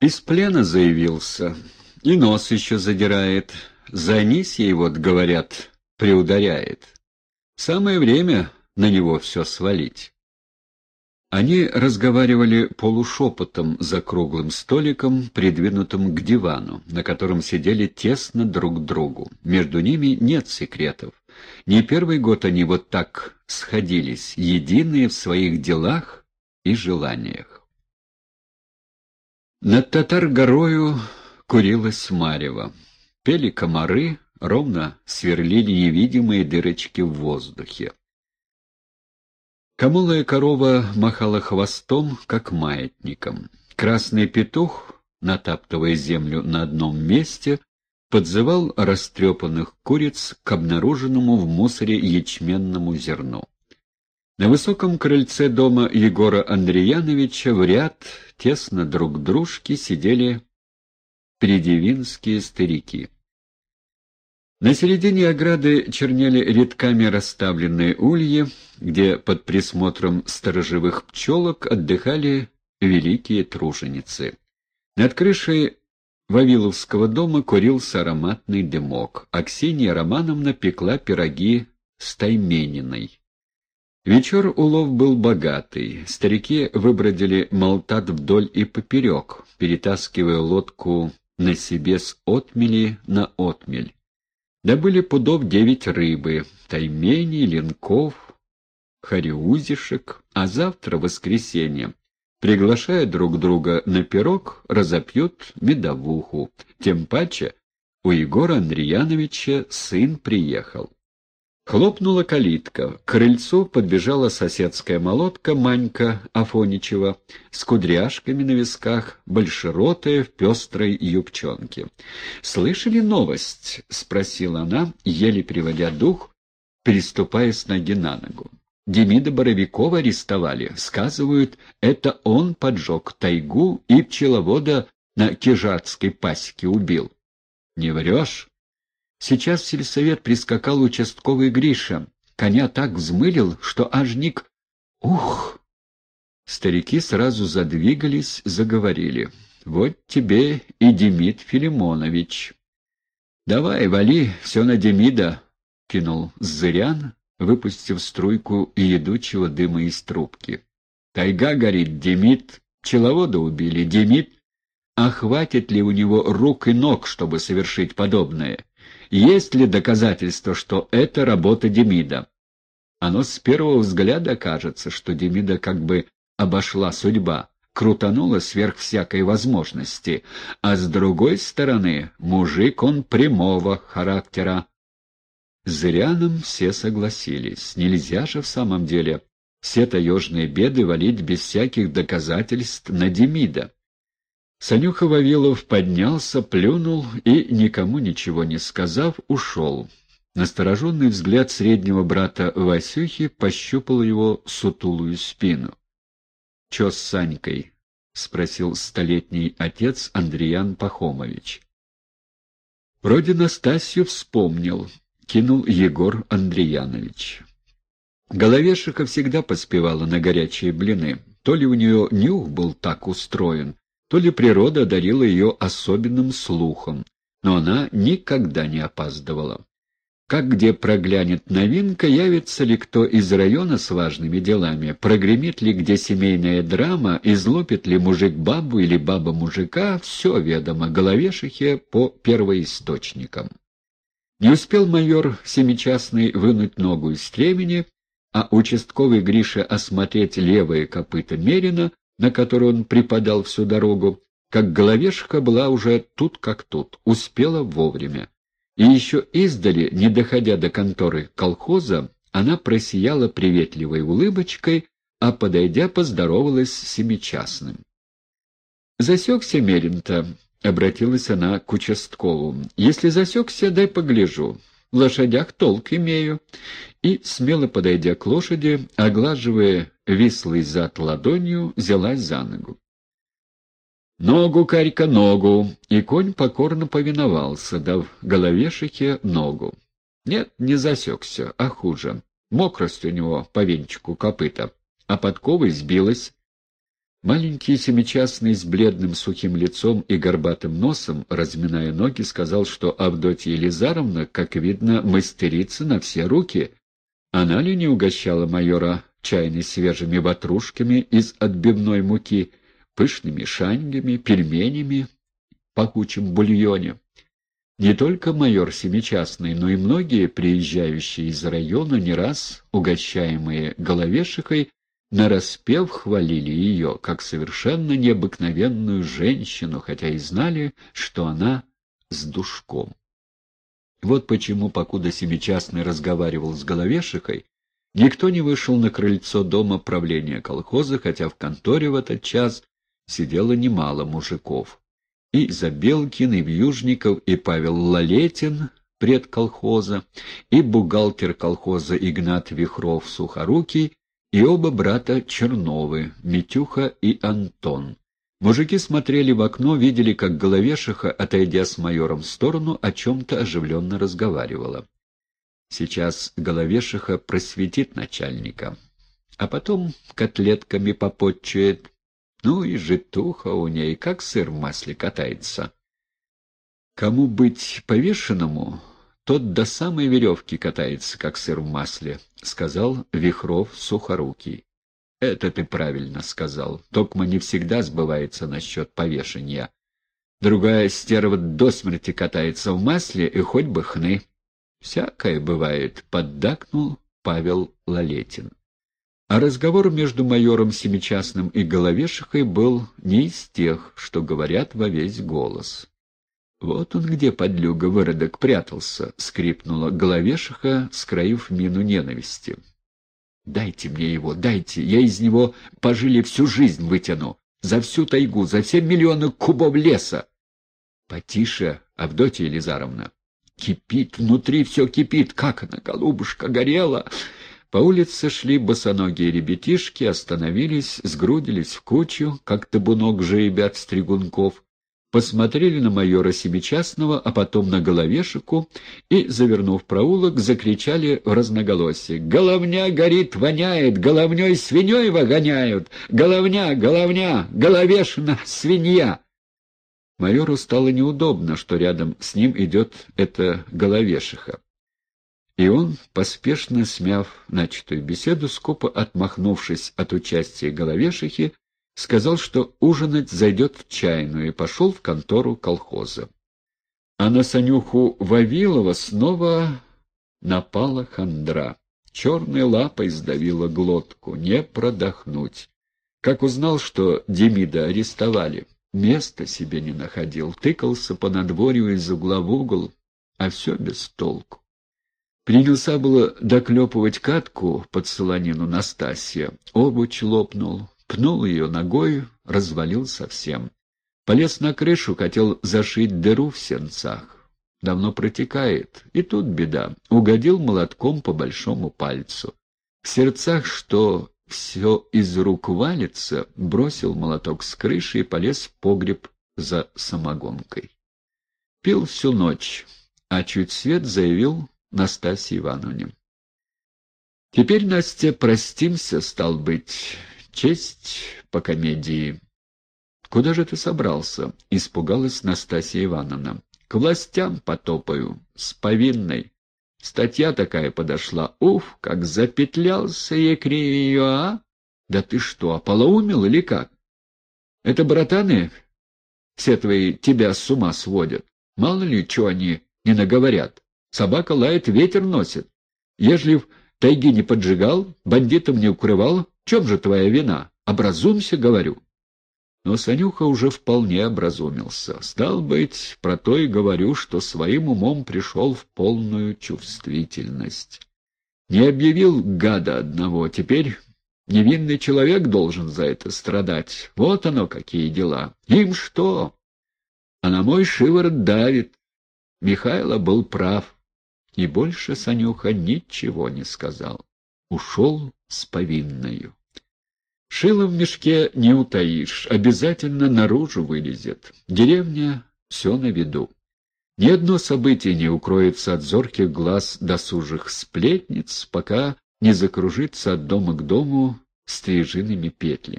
Из плена заявился, и нос еще задирает. За Анисьей, вот, говорят, приударяет. Самое время на него все свалить. Они разговаривали полушепотом за круглым столиком, придвинутым к дивану, на котором сидели тесно друг к другу. Между ними нет секретов. Не первый год они вот так сходились, единые в своих делах и желаниях. Над Татар-горою курилась марево. Пели комары, ровно сверлили невидимые дырочки в воздухе. Камулая корова махала хвостом, как маятником. Красный петух, натаптывая землю на одном месте, подзывал растрепанных куриц к обнаруженному в мусоре ячменному зерну. На высоком крыльце дома Егора Андреяновича в ряд, тесно друг к дружке, сидели придевинские старики. На середине ограды чернели редками расставленные ульи, где под присмотром сторожевых пчелок отдыхали великие труженицы. Над крышей Вавиловского дома курился ароматный дымок, а Ксения Романовна пекла пироги с таймениной. Вечер улов был богатый. Старики выбродили молтат вдоль и поперек, перетаскивая лодку на себе с отмели на отмель. Добыли пудов девять рыбы, тайменей, линков, хариузишек, а завтра, воскресенье, приглашая друг друга на пирог, разопьют медовуху. Тем паче у Егора Андреяновича сын приехал. Хлопнула калитка. К крыльцу подбежала соседская молотка Манька Афоничева с кудряшками на висках, большеротая в пестрой юбчонке. «Слышали новость?» — спросила она, еле приводя дух, переступая с ноги на ногу. Демида Боровикова арестовали. Сказывают, это он поджег тайгу и пчеловода на Кижатской пасеке убил. «Не врешь?» Сейчас в сельсовет прискакал участковый Гриша. Коня так взмылил, что ажник... Ух! Старики сразу задвигались, заговорили. Вот тебе и Демид Филимонович. Давай, вали, все на Демида, кинул Зырян, выпустив струйку едучего дыма из трубки. Тайга горит, Демид, пчеловода убили, Демид. А хватит ли у него рук и ног, чтобы совершить подобное? Есть ли доказательства, что это работа Демида? Оно с первого взгляда кажется, что Демида как бы обошла судьба, крутанула сверх всякой возможности, а с другой стороны, мужик он прямого характера. С Зыряном все согласились. Нельзя же в самом деле все таежные беды валить без всяких доказательств на Демида. Санюха Вавилов поднялся, плюнул и, никому ничего не сказав, ушел. Настороженный взгляд среднего брата Васюхи пощупал его сутулую спину. — Че с Санькой? — спросил столетний отец Андриан Пахомович. Вроде Настасью вспомнил, кинул Егор Андреянович. Головешика всегда поспевала на горячие блины. То ли у нее нюх был так устроен, то ли природа одарила ее особенным слухом, но она никогда не опаздывала. Как где проглянет новинка, явится ли кто из района с важными делами, прогремит ли где семейная драма, излопит ли мужик бабу или баба мужика, все ведомо головешихе по первоисточникам. Не успел майор семичастный вынуть ногу из стремени, а участковый Гриша осмотреть левое копыто Мерина, на которую он припадал всю дорогу, как головешка была уже тут как тут, успела вовремя. И еще издали, не доходя до конторы колхоза, она просияла приветливой улыбочкой, а, подойдя, поздоровалась с семичастным. «Засекся Мерин-то», — обратилась она к участковому. «Если засекся, дай погляжу. В лошадях толк имею». И, смело подойдя к лошади, оглаживая вислый зад ладонью, взялась за ногу. «Ногу, Карька, ногу!» И конь покорно повиновался, дав головешихе ногу. Нет, не засекся, а хуже. Мокрость у него по венчику копыта, а подковой сбилась. Маленький семичастный с бледным сухим лицом и горбатым носом, разминая ноги, сказал, что Авдотья Елизаровна, как видно, мастерица на все руки. Она ли не угощала майора чайной свежими ватрушками из отбивной муки, пышными шаньгами, пельменями, пахучим бульоне? Не только майор Семичастный, но и многие приезжающие из района, не раз угощаемые головешихой, нараспев хвалили ее, как совершенно необыкновенную женщину, хотя и знали, что она с душком. Вот почему, покуда Семичастный разговаривал с Головешихой, никто не вышел на крыльцо дома правления колхоза, хотя в конторе в этот час сидело немало мужиков. И Забелкин, и Вьюжников, и Павел Лалетин, пред колхоза, и бухгалтер колхоза Игнат Вихров-Сухорукий, и оба брата Черновы, Митюха и Антон. Мужики смотрели в окно, видели, как Головешиха, отойдя с майором в сторону, о чем-то оживленно разговаривала. Сейчас Головешиха просветит начальника, а потом котлетками попотчует. Ну и житуха у ней, как сыр в масле катается. Кому быть повешенному, тот до самой веревки катается, как сыр в масле, — сказал Вихров сухорукий. — Это ты правильно сказал. Токма не всегда сбывается насчет повешения. Другая стерва до смерти катается в масле, и хоть бы хны. — Всякое бывает, — поддакнул Павел Лалетин. А разговор между майором Семичастным и Головешихой был не из тех, что говорят во весь голос. «Вот он где, подлюга, выродок, прятался!» — скрипнула головешиха, скроив мину ненависти. «Дайте мне его, дайте! Я из него пожили всю жизнь вытяну! За всю тайгу, за все миллионы кубов леса!» «Потише, Авдотья Елизаровна! Кипит, внутри все кипит! Как она, голубушка, горела!» По улице шли босоногие ребятишки, остановились, сгрудились в кучу, как табунок жеребят-стригунков, посмотрели на майора Семичастного, а потом на головешику и, завернув проулок, закричали в разноголосие. «Головня горит, воняет! Головней свиньей вогоняют! Головня, головня! Головешина, свинья!» Майору стало неудобно, что рядом с ним идет эта головешиха. И он, поспешно смяв начатую беседу, скупо отмахнувшись от участия головешихи, сказал, что ужинать зайдет в чайную, и пошел в контору колхоза. А на Санюху Вавилова снова напала хандра. Черной лапой сдавила глотку, не продохнуть. Как узнал, что Демида арестовали, места себе не находил, тыкался по надворью из угла в угол, а все без толку. Принялся было доклепывать катку под солонину Настасья, обуч лопнул, пнул ее ногой, развалил совсем. Полез на крышу, хотел зашить дыру в сенцах. Давно протекает, и тут беда. Угодил молотком по большому пальцу. В сердцах, что все из рук валится, бросил молоток с крыши и полез в погреб за самогонкой. Пил всю ночь, а чуть свет заявил Настасье Ивановне. Теперь, Настя, простимся, стал быть. Честь по комедии. Куда же ты собрался? Испугалась Настасья Ивановна. К властям потопаю, с повинной. Статья такая подошла. Уф, как запетлялся Екрей ее, а? Да ты что, ополоумел или как? Это братаны все твои тебя с ума сводят. Мало ли, что они не наговорят. Собака лает, ветер носит. Ежели в тайге не поджигал, бандитам не укрывал, чем же твоя вина? Образумся, говорю. Но Санюха уже вполне образумился. Стал быть, про то и говорю, что своим умом пришел в полную чувствительность. Не объявил гада одного, теперь невинный человек должен за это страдать. Вот оно какие дела. Им что? А на мой шиворот давит. Михайло был прав. И больше Санюха ничего не сказал. Ушел с повинною. Шило в мешке не утаишь, обязательно наружу вылезет. Деревня все на виду. Ни одно событие не укроется от зорких глаз досужих сплетниц, пока не закружится от дома к дому стрижиными петлями.